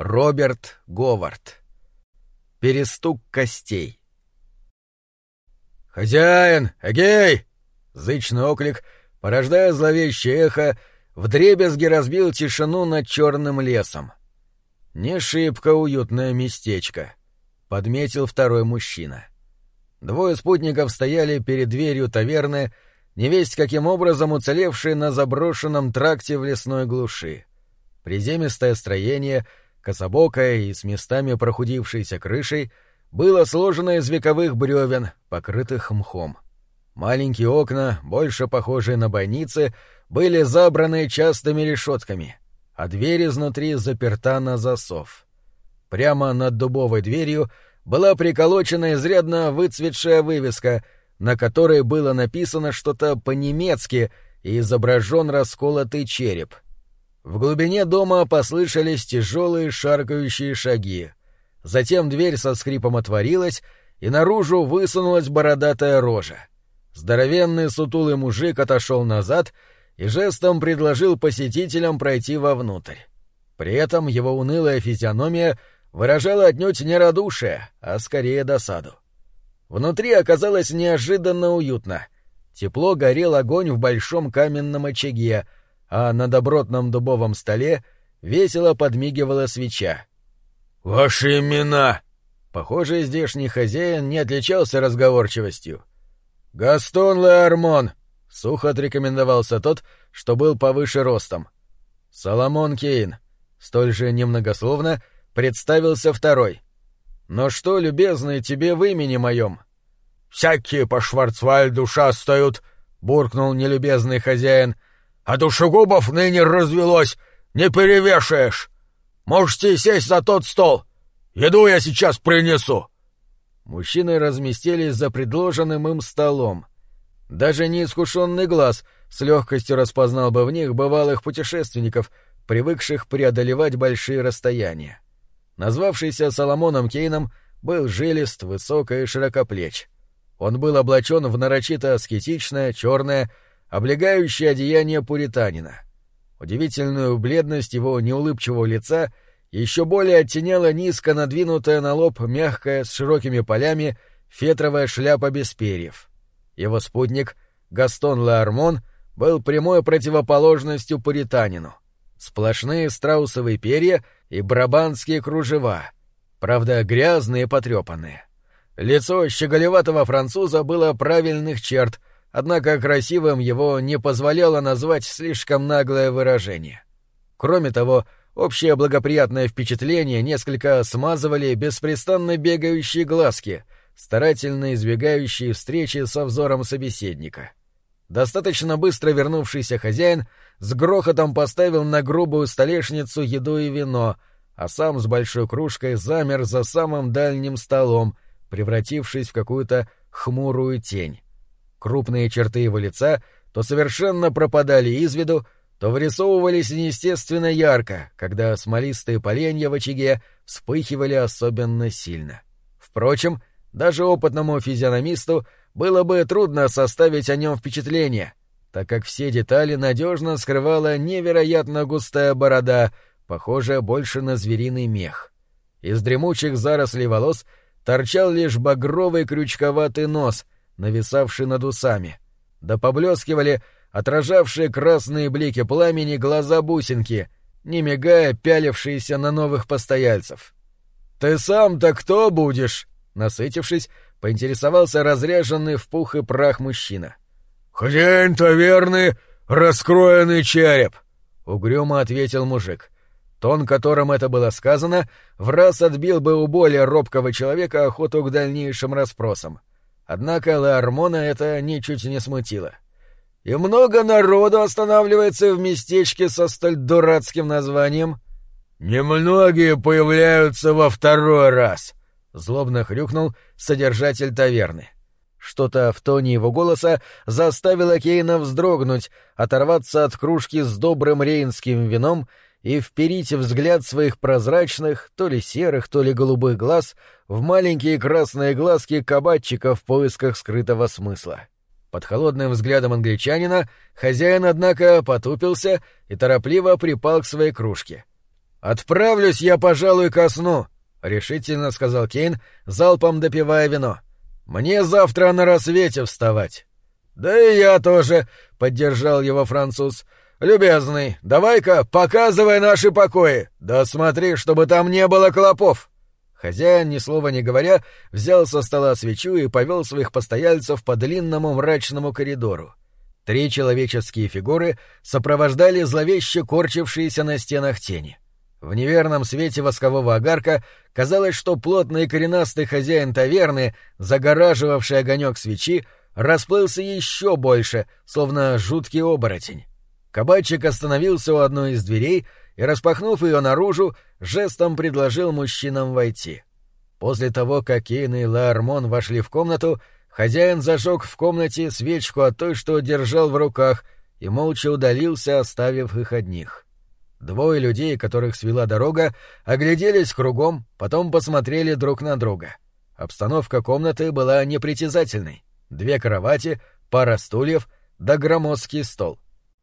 Роберт Говард. Перестук костей. «Хозяин! Эгей!» Зычный оклик, порождая зловещее эхо, вдребезги разбил тишину над черным лесом. «Не шибко уютное местечко», — подметил второй мужчина. Двое спутников стояли перед дверью таверны, невесть каким образом уцелевшие на заброшенном тракте в лесной глуши. Приземистое строение, кособокое и с местами прохудившейся крышей, было сложено из вековых бревен, покрытых мхом. Маленькие окна, больше похожие на бойницы, были забраны частыми решетками, а дверь изнутри заперта на засов. Прямо над дубовой дверью была приколочена изрядно выцветшая вывеска, на которой было написано что-то по-немецки и изображен расколотый череп. В глубине дома послышались тяжелые шаркающие шаги. Затем дверь со скрипом отворилась, и наружу высунулась бородатая рожа. Здоровенный сутулый мужик отошел назад и жестом предложил посетителям пройти вовнутрь. При этом его унылая физиономия выражала отнюдь не радушие, а скорее досаду. Внутри оказалось неожиданно уютно. Тепло горел огонь в большом каменном очаге, а на добротном дубовом столе весело подмигивала свеча. «Ваши имена!» Похоже, здешний хозяин не отличался разговорчивостью. «Гастон Леармон!» — сухо отрекомендовался тот, что был повыше ростом. «Соломон Кейн!» — столь же немногословно представился второй. «Но что, любезный, тебе в имени моем?» «Всякие по Шварцвальду шастают!» — буркнул нелюбезный хозяин. «А душегубов ныне развелось! Не перевешаешь! Можете сесть за тот стол! Еду я сейчас принесу!» Мужчины разместились за предложенным им столом. Даже неискушенный глаз с легкостью распознал бы в них бывалых путешественников, привыкших преодолевать большие расстояния. Назвавшийся Соломоном Кейном был жилист, высок и широкоплеч. Он был облачен в нарочито аскетичное, черное, облегающее одеяние пуританина. Удивительную бледность его неулыбчивого лица — еще более оттеняла низко надвинутая на лоб мягкая с широкими полями фетровая шляпа без перьев. Его спутник, Гастон Лаармон, был прямой противоположностью пуританину. Сплошные страусовые перья и брабанские кружева, правда, грязные и потрепанные. Лицо щеголеватого француза было правильных черт, однако красивым его не позволяло назвать слишком наглое выражение. Кроме того, Общее благоприятное впечатление несколько смазывали беспрестанно бегающие глазки, старательно избегающие встречи со взором собеседника. Достаточно быстро вернувшийся хозяин с грохотом поставил на грубую столешницу еду и вино, а сам с большой кружкой замер за самым дальним столом, превратившись в какую-то хмурую тень. Крупные черты его лица то совершенно пропадали из виду, то вырисовывались неестественно ярко, когда смолистые поленья в очаге вспыхивали особенно сильно. Впрочем, даже опытному физиономисту было бы трудно составить о нем впечатление, так как все детали надежно скрывала невероятно густая борода, похожая больше на звериный мех. Из дремучих зарослей волос торчал лишь багровый крючковатый нос, нависавший над усами, да поблескивали отражавшие красные блики пламени глаза-бусинки, не мигая пялившиеся на новых постояльцев. «Ты сам-то кто будешь?» Насытившись, поинтересовался разряженный в пух и прах мужчина. «Хозяин таверны, раскроенный череп!» — угрюмо ответил мужик. Тон, которым это было сказано, в раз отбил бы у более робкого человека охоту к дальнейшим расспросам. Однако Леормона это ничуть не смутило. — и много народу останавливается в местечке со столь дурацким названием. Немногие появляются во второй раз, злобно хрюкнул содержатель таверны. Что-то в тоне его голоса заставило Кейна вздрогнуть, оторваться от кружки с добрым рейнским вином и вперить взгляд своих прозрачных, то ли серых, то ли голубых глаз в маленькие красные глазки кабачика в поисках скрытого смысла. — под холодным взглядом англичанина хозяин, однако, потупился и торопливо припал к своей кружке. «Отправлюсь я, пожалуй, ко сну», — решительно сказал Кейн, залпом допивая вино. «Мне завтра на рассвете вставать». «Да и я тоже», — поддержал его француз. «Любезный, давай-ка показывай наши покои. Да смотри, чтобы там не было клопов». Хозяин, ни слова не говоря, взял со стола свечу и повел своих постояльцев по длинному мрачному коридору. Три человеческие фигуры сопровождали зловеще корчившиеся на стенах тени. В неверном свете воскового огарка казалось, что плотный коренастый хозяин таверны, загораживавший огонек свечи, расплылся еще больше, словно жуткий оборотень. Кабачик остановился у одной из дверей и, распахнув ее наружу, жестом предложил мужчинам войти. После того, как Кейн и Лаармон вошли в комнату, хозяин зажег в комнате свечку от той, что держал в руках, и молча удалился, оставив их одних. Двое людей, которых свела дорога, огляделись кругом, потом посмотрели друг на друга. Обстановка комнаты была непритязательной. Две кровати, пара стульев да громоздкий стол.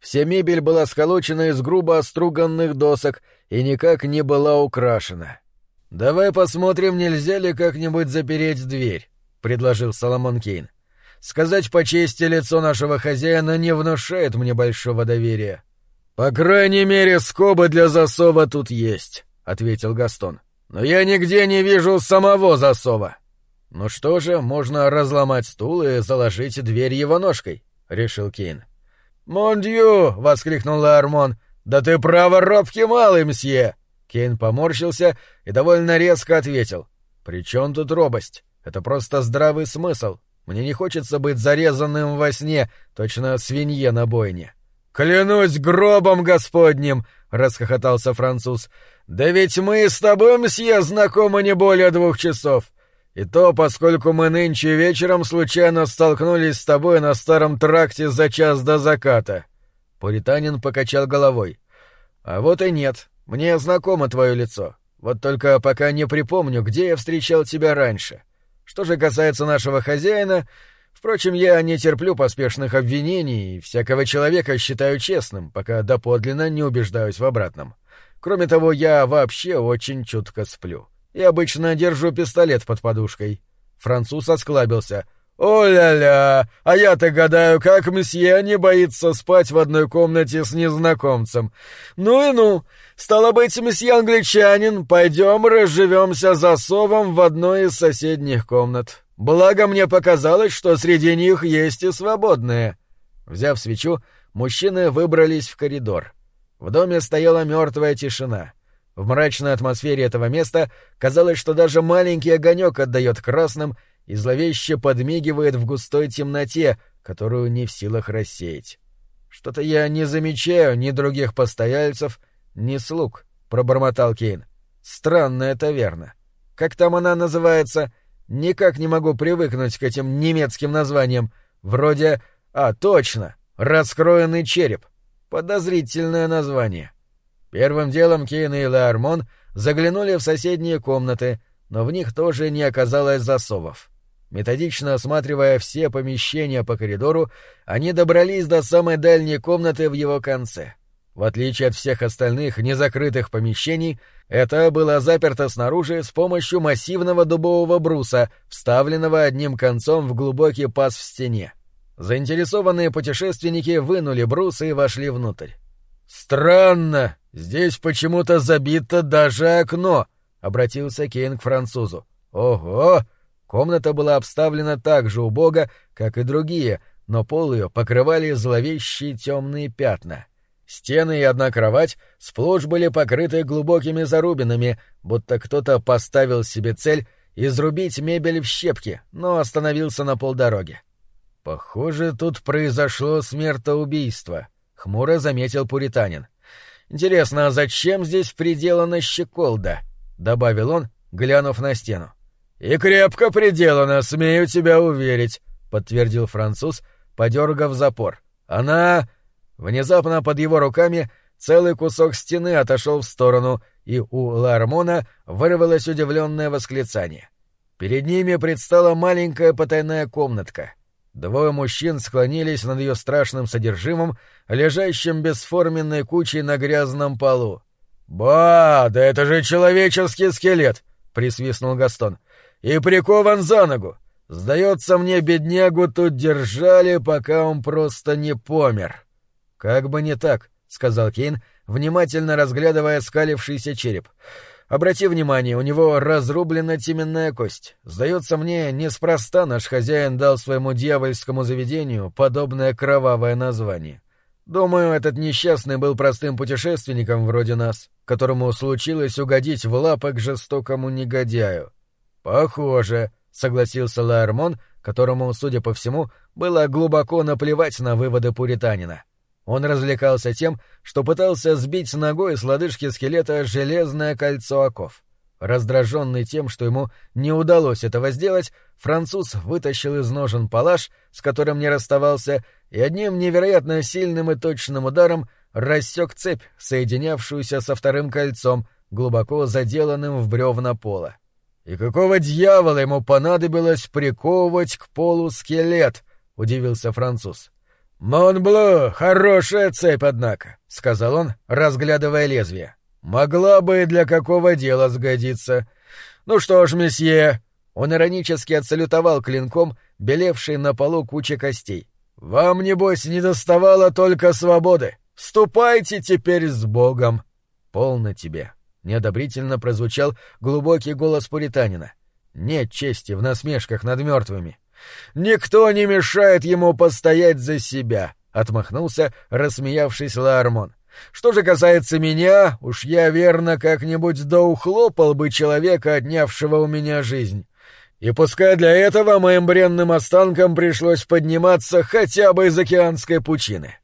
Вся мебель была сколочена из грубо оструганных досок и никак не была украшена. «Давай посмотрим, нельзя ли как-нибудь запереть дверь», — предложил Соломон Кейн. «Сказать по чести, лицо нашего хозяина не внушает мне большого доверия». «По крайней мере, скобы для засова тут есть», — ответил Гастон. «Но я нигде не вижу самого засова». «Ну что же, можно разломать стул и заложить дверь его ножкой», — решил Кейн. «Мондью!» — воскликнул Армон. «Да ты право робкий малый, мсье!» Кейн поморщился и довольно резко ответил. «При чем тут робость? Это просто здравый смысл. Мне не хочется быть зарезанным во сне, точно свинье на бойне». «Клянусь гробом господним!» — расхохотался француз. «Да ведь мы с тобой, мсье, знакомы не более двух часов. И то, поскольку мы нынче вечером случайно столкнулись с тобой на старом тракте за час до заката». Пуританин покачал головой. «А вот и нет. Мне знакомо твое лицо. Вот только пока не припомню, где я встречал тебя раньше. Что же касается нашего хозяина, Впрочем, я не терплю поспешных обвинений и всякого человека считаю честным, пока доподлинно не убеждаюсь в обратном. Кроме того, я вообще очень чутко сплю. И обычно держу пистолет под подушкой. Француз осклабился. «О-ля-ля! А я-то гадаю, как месье не боится спать в одной комнате с незнакомцем. Ну и ну! Стало быть, месье англичанин, пойдем разживемся засовом в одной из соседних комнат. Благо мне показалось, что среди них есть и свободные. Взяв свечу, мужчины выбрались в коридор. В доме стояла мертвая тишина. В мрачной атмосфере этого места казалось, что даже маленький огонек отдает красным и зловеще подмигивает в густой темноте, которую не в силах рассеять. Что-то я не замечаю ни других постояльцев, ни слуг, пробормотал Кейн. Странно это верно. Как там она называется? Никак не могу привыкнуть к этим немецким названиям. Вроде... А, точно! Раскроенный череп. Подозрительное название. Первым делом Кейн и Леармон заглянули в соседние комнаты, но в них тоже не оказалось засовов. Методично осматривая все помещения по коридору, они добрались до самой дальней комнаты в его конце — в отличие от всех остальных незакрытых помещений, это было заперто снаружи с помощью массивного дубового бруса, вставленного одним концом в глубокий паз в стене. Заинтересованные путешественники вынули брус и вошли внутрь. «Странно, здесь почему-то забито даже окно», — обратился Кейн к французу. «Ого!» Комната была обставлена так же убого, как и другие, но пол ее покрывали зловещие темные пятна — Стены и одна кровать сплошь были покрыты глубокими зарубинами, будто кто-то поставил себе цель изрубить мебель в щепки, но остановился на полдороге. «Похоже, тут произошло смертоубийство», — хмуро заметил пуританин. «Интересно, а зачем здесь приделана щеколда?» — добавил он, глянув на стену. «И крепко приделана, смею тебя уверить», — подтвердил француз, подергав запор. «Она...» Внезапно под его руками целый кусок стены отошел в сторону, и у Лармона вырвалось удивленное восклицание. Перед ними предстала маленькая потайная комнатка. Двое мужчин склонились над ее страшным содержимым, лежащим бесформенной кучей на грязном полу. «Ба, да это же человеческий скелет!» — присвистнул Гастон. «И прикован за ногу! Сдается мне, беднягу тут держали, пока он просто не помер». «Как бы не так», — сказал Кейн, внимательно разглядывая скалившийся череп. «Обрати внимание, у него разрублена теменная кость. Сдается мне, неспроста наш хозяин дал своему дьявольскому заведению подобное кровавое название. Думаю, этот несчастный был простым путешественником вроде нас, которому случилось угодить в лапы к жестокому негодяю. Похоже, согласился Лаэрмон, которому, судя по всему, было глубоко наплевать на выводы пуританина. Он развлекался тем, что пытался сбить ногой с лодыжки скелета железное кольцо оков. Раздраженный тем, что ему не удалось этого сделать, француз вытащил из ножен палаш, с которым не расставался, и одним невероятно сильным и точным ударом рассек цепь, соединявшуюся со вторым кольцом, глубоко заделанным в бревна пола. «И какого дьявола ему понадобилось приковывать к полу скелет?» — удивился француз. «Монбло, хорошая цепь, однако», — сказал он, разглядывая лезвие. «Могла бы и для какого дела сгодиться. Ну что ж, месье...» Он иронически отсалютовал клинком, белевший на полу куча костей. «Вам, небось, не доставало только свободы. Ступайте теперь с Богом!» «Полно тебе!» — неодобрительно прозвучал глубокий голос пуританина. «Нет чести в насмешках над мертвыми!» «Никто не мешает ему постоять за себя!» — отмахнулся, рассмеявшись Лармон. «Что же касается меня, уж я верно как-нибудь доухлопал бы человека, отнявшего у меня жизнь. И пускай для этого моим бренным останкам пришлось подниматься хотя бы из океанской пучины.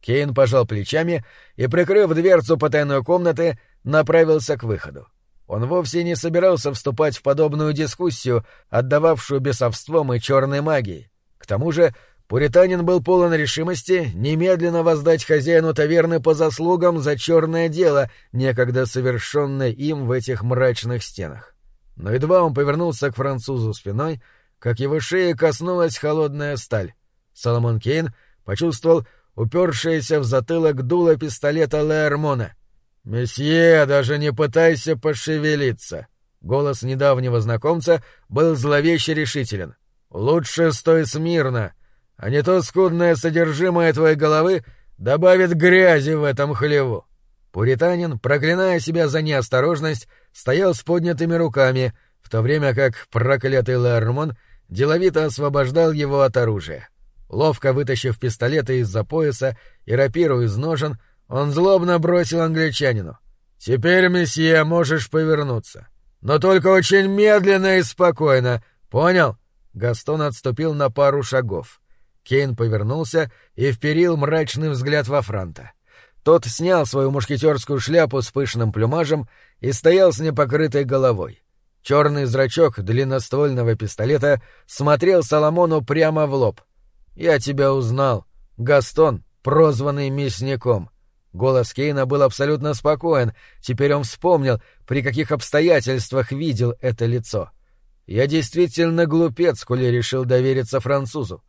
Кейн пожал плечами и, прикрыв дверцу потайной комнаты, направился к выходу. Он вовсе не собирался вступать в подобную дискуссию, отдававшую бесовством и черной магией. К тому же пуританин был полон решимости немедленно воздать хозяину таверны по заслугам за черное дело, некогда совершенное им в этих мрачных стенах. Но едва он повернулся к французу спиной, как его шеи коснулась холодная сталь. Соломон Кейн почувствовал упершееся в затылок дуло пистолета Лермона. «Месье, даже не пытайся пошевелиться!» Голос недавнего знакомца был зловеще решителен. «Лучше стой смирно, а не то скудное содержимое твоей головы добавит грязи в этом хлеву». Пуританин, проклиная себя за неосторожность, стоял с поднятыми руками, в то время как проклятый Лермон деловито освобождал его от оружия. Ловко вытащив пистолеты из-за пояса и рапиру из ножен, он злобно бросил англичанину. «Теперь, месье, можешь повернуться. Но только очень медленно и спокойно, понял?» Гастон отступил на пару шагов. Кейн повернулся и вперил мрачный взгляд во Франта. Тот снял свою мушкетерскую шляпу с пышным плюмажем и стоял с непокрытой головой. Черный зрачок длинноствольного пистолета смотрел Соломону прямо в лоб. «Я тебя узнал. Гастон, прозванный мясником». Голос Кейна был абсолютно спокоен, теперь он вспомнил, при каких обстоятельствах видел это лицо. «Я действительно глупец, коли решил довериться французу.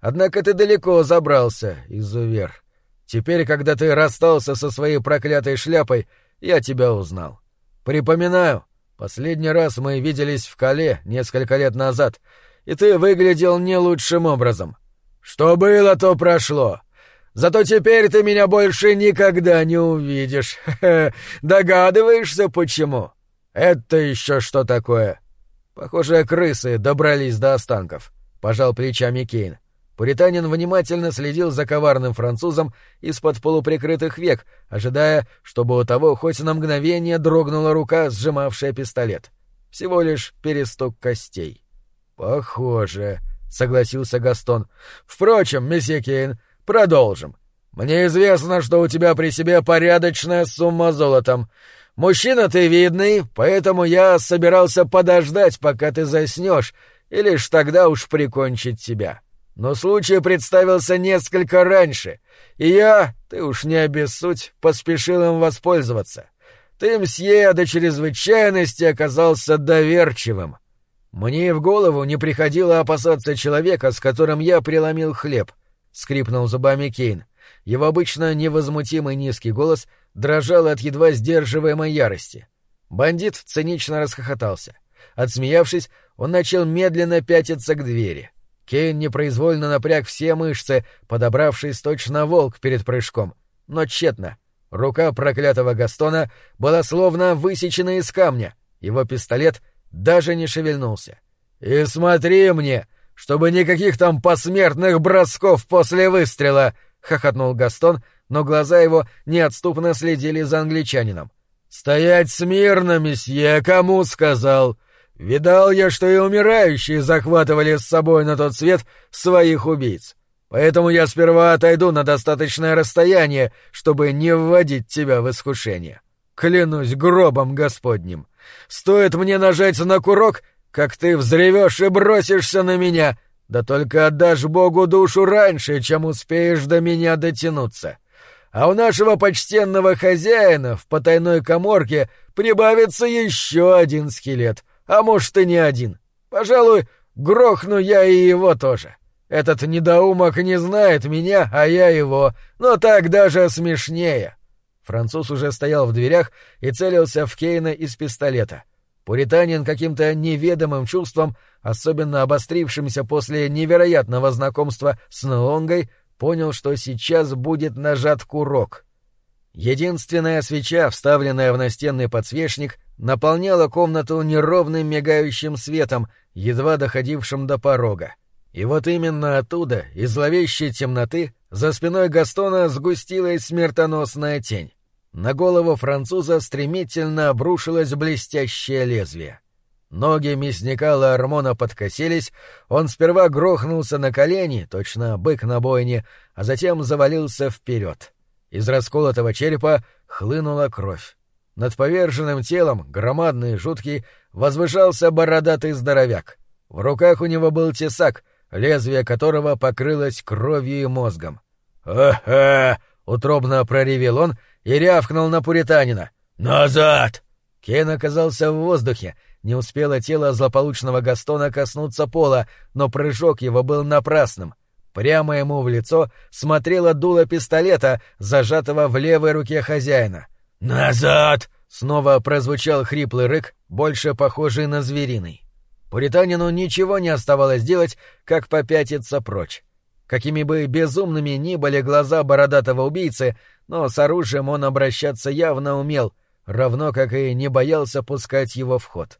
Однако ты далеко забрался, изувер. Теперь, когда ты расстался со своей проклятой шляпой, я тебя узнал. Припоминаю, последний раз мы виделись в Кале несколько лет назад, и ты выглядел не лучшим образом. Что было, то прошло. Зато теперь ты меня больше никогда не увидишь. Догадываешься, почему? Это еще что такое? Похоже, крысы добрались до останков. Пожал плечами Кейн. Пуританин внимательно следил за коварным французом из-под полуприкрытых век, ожидая, чтобы у того хоть на мгновение дрогнула рука, сжимавшая пистолет. Всего лишь перестук костей. «Похоже», — согласился Гастон. «Впрочем, месье Кейн, продолжим. Мне известно, что у тебя при себе порядочная сумма золотом. Мужчина ты видный, поэтому я собирался подождать, пока ты заснешь, и лишь тогда уж прикончить тебя». Но случай представился несколько раньше, и я, ты уж не обессудь, поспешил им воспользоваться. Ты, мсье, до чрезвычайности оказался доверчивым. Мне и в голову не приходило опасаться человека, с которым я преломил хлеб, — скрипнул зубами Кейн. Его обычно невозмутимый низкий голос дрожал от едва сдерживаемой ярости. Бандит цинично расхохотался. Отсмеявшись, он начал медленно пятиться к двери. Кейн непроизвольно напряг все мышцы, подобравшись точно волк перед прыжком. Но тщетно. Рука проклятого Гастона была словно высечена из камня. Его пистолет даже не шевельнулся. «И смотри мне, чтобы никаких там посмертных бросков после выстрела!» — хохотнул Гастон, но глаза его неотступно следили за англичанином. «Стоять смирно, месье, кому сказал? Видал я, что и умирающие захватывали с собой на тот свет своих убийц. Поэтому я сперва отойду на достаточное расстояние, чтобы не вводить тебя в искушение. Клянусь гробом Господним. Стоит мне нажать на курок, как ты взревешь и бросишься на меня, да только отдашь Богу душу раньше, чем успеешь до меня дотянуться. А у нашего почтенного хозяина в потайной коморке прибавится еще один скелет, а может и не один. Пожалуй, грохну я и его тоже. Этот недоумок не знает меня, а я его, но так даже смешнее. Француз уже стоял в дверях и целился в Кейна из пистолета. Пуританин каким-то неведомым чувством, особенно обострившимся после невероятного знакомства с Нлонгой, понял, что сейчас будет нажат курок. Единственная свеча, вставленная в настенный подсвечник, наполняла комнату неровным мигающим светом, едва доходившим до порога. И вот именно оттуда, из зловещей темноты, за спиной Гастона сгустилась смертоносная тень. На голову француза стремительно обрушилось блестящее лезвие. Ноги мясника Лармона подкосились, он сперва грохнулся на колени, точно бык на бойне, а затем завалился вперед. Из расколотого черепа хлынула кровь. Над поверженным телом, громадный и жуткий, возвышался бородатый здоровяк. В руках у него был тесак, лезвие которого покрылось кровью и мозгом. «Ага!» — утробно проревел он и рявкнул на пуританина. «Назад!» Кен оказался в воздухе, не успело тело злополучного Гастона коснуться пола, но прыжок его был напрасным. Прямо ему в лицо смотрело дуло пистолета, зажатого в левой руке хозяина. «Назад!» — снова прозвучал хриплый рык, больше похожий на звериный. Пуританину ничего не оставалось делать, как попятиться прочь. Какими бы безумными ни были глаза бородатого убийцы, но с оружием он обращаться явно умел, равно как и не боялся пускать его в ход.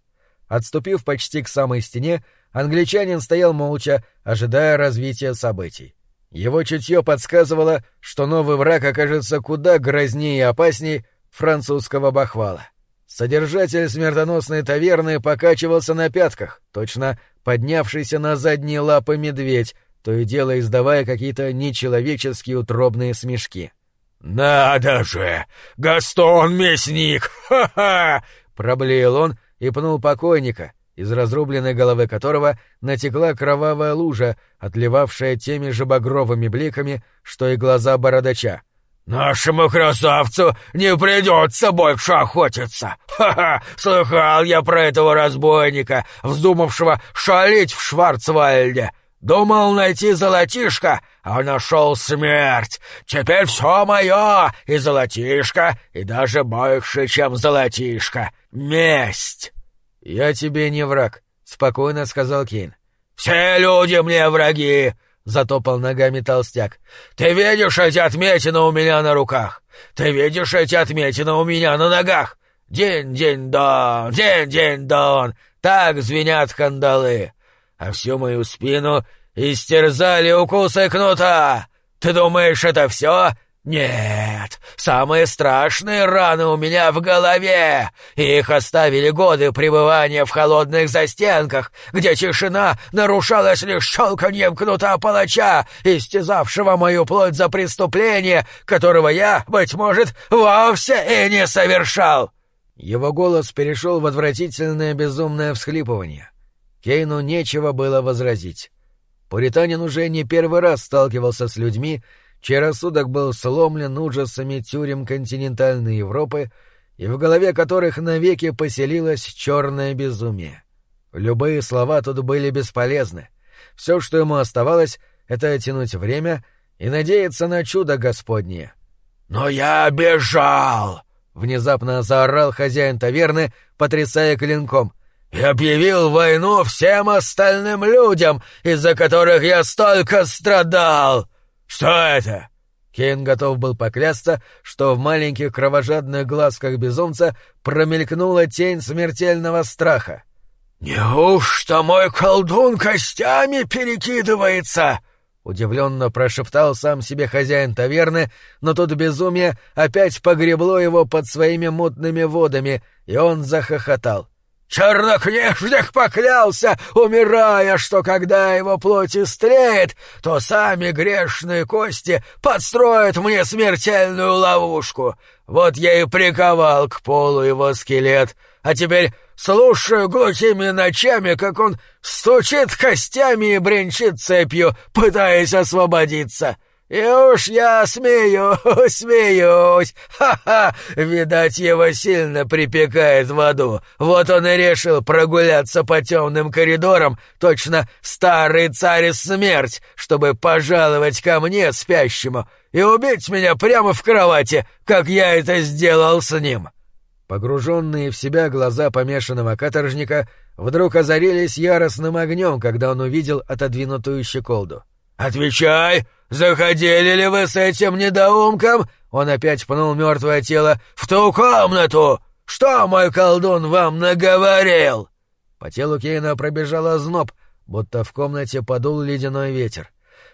Отступив почти к самой стене, англичанин стоял молча, ожидая развития событий. Его чутье подсказывало, что новый враг окажется куда грознее и опасней французского бахвала. Содержатель смертоносной таверны покачивался на пятках, точно поднявшийся на задние лапы медведь, то и дело издавая какие-то нечеловеческие утробные смешки. «Надо же! Гастон Мясник! Ха-ха!» — проблеял он и пнул покойника, из разрубленной головы которого натекла кровавая лужа, отливавшая теми же багровыми бликами, что и глаза бородача. «Нашему красавцу не придется больше охотиться! Ха-ха! Слыхал я про этого разбойника, вздумавшего шалить в Шварцвальде! Думал найти золотишко, а нашел смерть! Теперь все мое, и золотишко, и даже больше, чем золотишко! Месть!» «Я тебе не враг», — спокойно сказал Кейн. «Все люди мне враги!» Затопал ногами толстяк. «Ты видишь эти отметины у меня на руках? Ты видишь эти отметины у меня на ногах? День-день-дон, день-день-дон, так звенят кандалы. А всю мою спину истерзали укусы кнута. Ты думаешь, это все? «Нет, самые страшные раны у меня в голове. Их оставили годы пребывания в холодных застенках, где тишина нарушалась лишь щелканьем кнута палача, истязавшего мою плоть за преступление, которого я, быть может, вовсе и не совершал». Его голос перешел в отвратительное безумное всхлипывание. Кейну нечего было возразить. Пуританин уже не первый раз сталкивался с людьми, чей рассудок был сломлен ужасами тюрем континентальной Европы и в голове которых навеки поселилось черное безумие. Любые слова тут были бесполезны. Все, что ему оставалось, это тянуть время и надеяться на чудо Господнее. «Но я бежал!» — внезапно заорал хозяин таверны, потрясая клинком. «И объявил войну всем остальным людям, из-за которых я столько страдал! Что это?» Кейн готов был поклясться, что в маленьких кровожадных глазках безумца промелькнула тень смертельного страха. «Неужто мой колдун костями перекидывается?» Удивленно прошептал сам себе хозяин таверны, но тут безумие опять погребло его под своими мутными водами, и он захохотал. Чернокнижник поклялся, умирая, что когда его плоть истлеет, то сами грешные кости подстроят мне смертельную ловушку. Вот я и приковал к полу его скелет, а теперь слушаю глухими ночами, как он стучит костями и бренчит цепью, пытаясь освободиться. И уж я смеюсь, смеюсь, ха-ха, видать, его сильно припекает в аду. Вот он и решил прогуляться по темным коридорам, точно старый царь смерть, чтобы пожаловать ко мне, спящему, и убить меня прямо в кровати, как я это сделал с ним. Погруженные в себя глаза помешанного каторжника вдруг озарились яростным огнем, когда он увидел отодвинутую щеколду. «Отвечай! Заходили ли вы с этим недоумком?» Он опять пнул мертвое тело. «В ту комнату! Что мой колдун вам наговорил?» По телу Кейна пробежала зноб, будто в комнате подул ледяной ветер.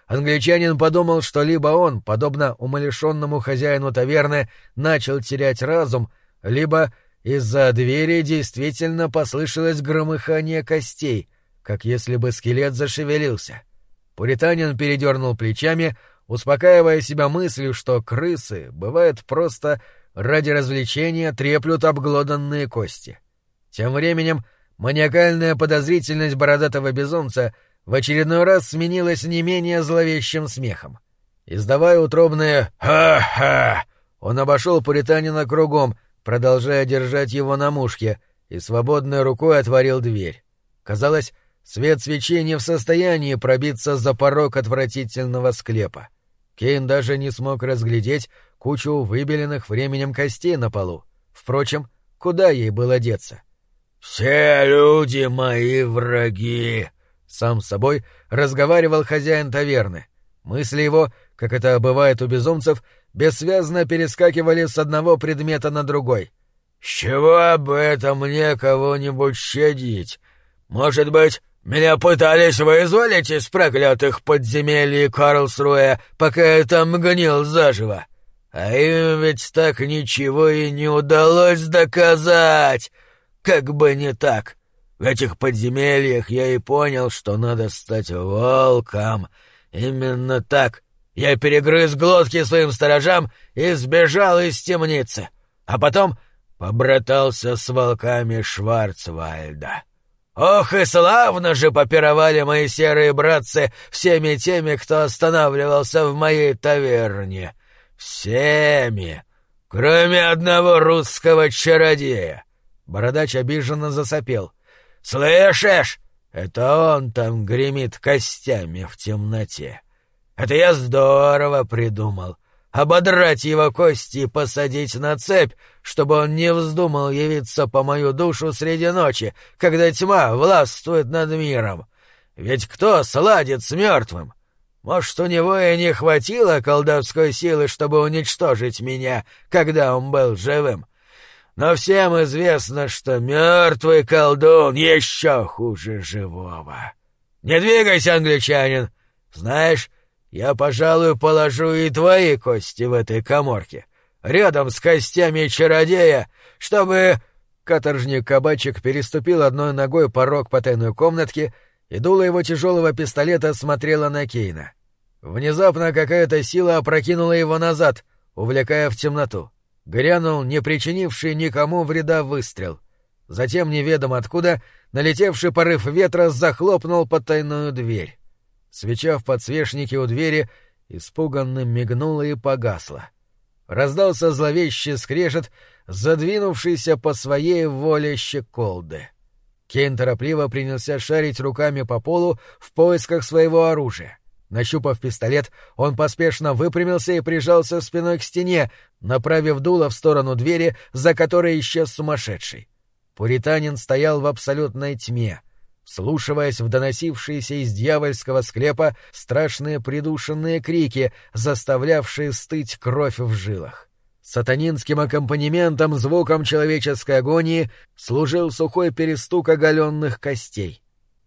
Англичанин подумал, что либо он, подобно умалишенному хозяину таверны, начал терять разум, либо из-за двери действительно послышалось громыхание костей, как если бы скелет зашевелился. Пуританин передернул плечами, успокаивая себя мыслью, что крысы, бывает, просто ради развлечения треплют обглоданные кости. Тем временем маниакальная подозрительность бородатого безумца в очередной раз сменилась не менее зловещим смехом. Издавая утробное «Ха-ха!», он обошел пуританина кругом, продолжая держать его на мушке, и свободной рукой отворил дверь. Казалось, свет свечей не в состоянии пробиться за порог отвратительного склепа. Кейн даже не смог разглядеть кучу выбеленных временем костей на полу. Впрочем, куда ей было деться? «Все люди мои враги!» — сам с собой разговаривал хозяин таверны. Мысли его, как это бывает у безумцев, бессвязно перескакивали с одного предмета на другой. «С чего бы это мне кого-нибудь щадить? Может быть, меня пытались вызволить из проклятых подземелий Карлсруэ, пока я там гнил заживо? А им ведь так ничего и не удалось доказать! Как бы не так!» В этих подземельях я и понял, что надо стать волком. Именно так, я перегрыз глотки своим сторожам и сбежал из темницы, а потом побратался с волками Шварцвальда. Ох и славно же попировали мои серые братцы всеми теми, кто останавливался в моей таверне. Всеми, кроме одного русского чародея. Бородач обиженно засопел. «Слышишь? Это он там гремит костями в темноте. Это я здорово придумал. Ободрать его кости и посадить на цепь, чтобы он не вздумал явиться по мою душу среди ночи, когда тьма властвует над миром. Ведь кто сладит с мертвым? Может, у него и не хватило колдовской силы, чтобы уничтожить меня, когда он был живым. Но всем известно, что мертвый колдун еще хуже живого. Не двигайся, англичанин. Знаешь, я, пожалуй, положу и твои кости в этой коморке, рядом с костями чародея, чтобы...» Каторжник-кабачик переступил одной ногой порог потайной комнатки, и дуло его тяжелого пистолета смотрело на Кейна. Внезапно какая-то сила опрокинула его назад, увлекая в темноту. Грянул не причинивший никому вреда выстрел. Затем, неведомо откуда, налетевший порыв ветра захлопнул потайную дверь. Свеча в подсвечнике у двери испуганно мигнула и погасла. Раздался зловещий скрежет, задвинувшийся по своей воле щеколды. Кейн торопливо принялся шарить руками по полу в поисках своего оружия. Нащупав пистолет, он поспешно выпрямился и прижался спиной к стене, направив дуло в сторону двери, за которой исчез сумасшедший. Пуританин стоял в абсолютной тьме, вслушиваясь в доносившиеся из дьявольского склепа страшные придушенные крики, заставлявшие стыть кровь в жилах. Сатанинским аккомпанементом звуком человеческой агонии служил сухой перестук оголенных костей.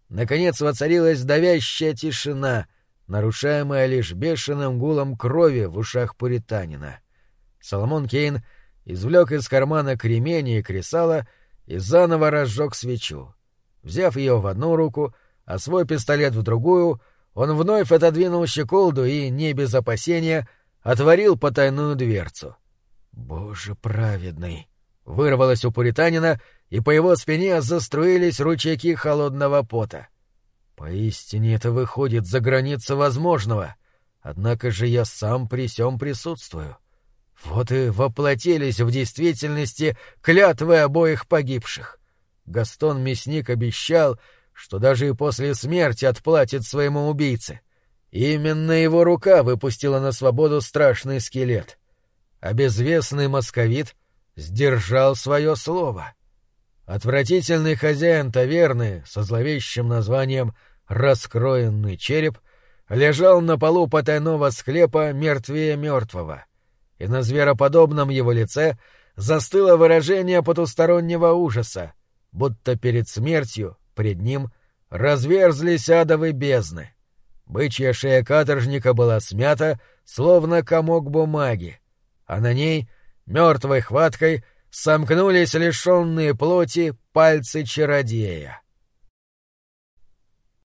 Наконец воцарилась давящая тишина, нарушаемая лишь бешеным гулом крови в ушах пуританина. Соломон Кейн извлек из кармана кремень и кресало и заново разжег свечу. Взяв ее в одну руку, а свой пистолет в другую, он вновь отодвинул щеколду и, не без опасения, отворил потайную дверцу. «Боже праведный!» — вырвалось у пуританина, и по его спине заструились ручейки холодного пота. Поистине это выходит за границы возможного, однако же я сам при сём присутствую. Вот и воплотились в действительности клятвы обоих погибших. Гастон Мясник обещал, что даже и после смерти отплатит своему убийце. Именно его рука выпустила на свободу страшный скелет. А безвестный московит сдержал свое слово. Отвратительный хозяин таверны со зловещим названием «Раскроенный череп» лежал на полу потайного склепа мертвее мертвого, и на звероподобном его лице застыло выражение потустороннего ужаса, будто перед смертью, пред ним, разверзлись адовы бездны. Бычья шея каторжника была смята, словно комок бумаги, а на ней, мертвой хваткой, сомкнулись лишенные плоти пальцы чародея.